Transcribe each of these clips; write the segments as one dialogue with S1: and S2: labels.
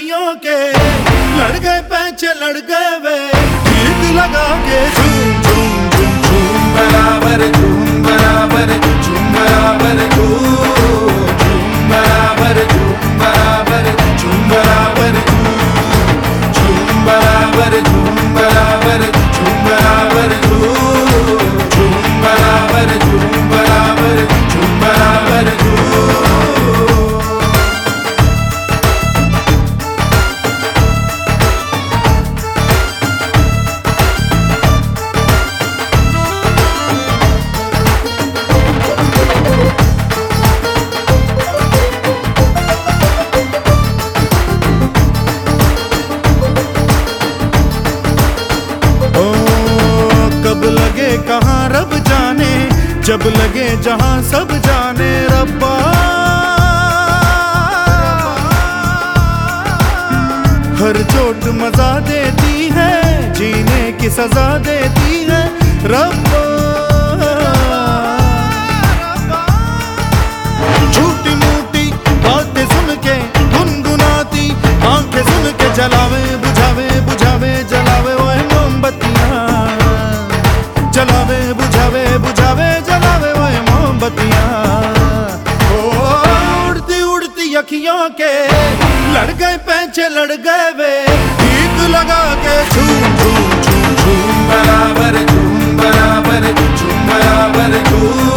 S1: लड़कियों के लड़के पैचे लड़के वे गीत लगा के झूम झूम झूम झूम बराबर जब लगे कहाँ रब जाने, जब लगे जहाँ सब जाने, रब्बा। हर चोट मज़ा देती है, जीने की सजा देती है, रब्बा। गलियों के। लड़ गए पैंचे, लड़ गए वे। गीत लगा के झूम झूम झूम झूम, बराबर झूम बराबर झूम बराबर, झूम।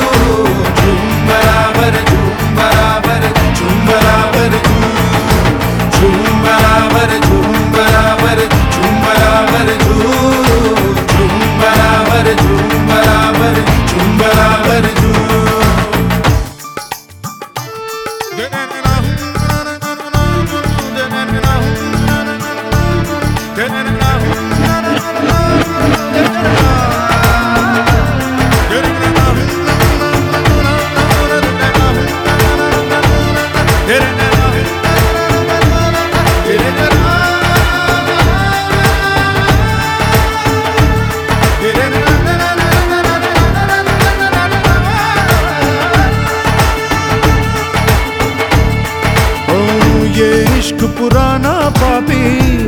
S1: पुराना पापी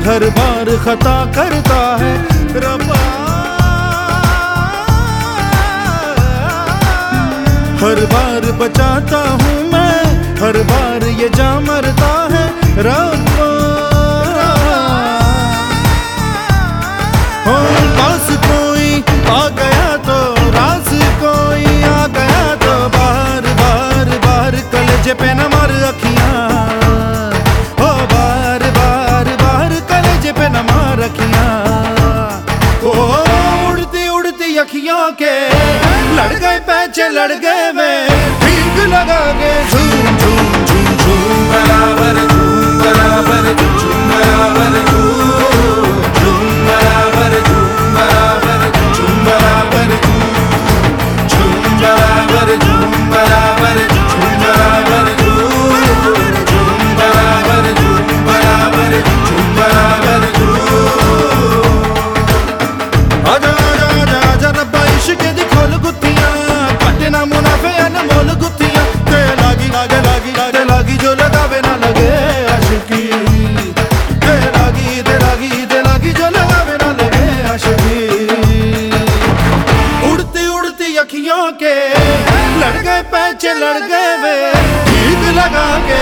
S1: हर बार खता करता है। रबा हर बार बचाता हूँ मैं, हर बार ये जा मरता है। रब्बा। அடுக்கு के लड़ गए पैचे लड़ गए वे लगा के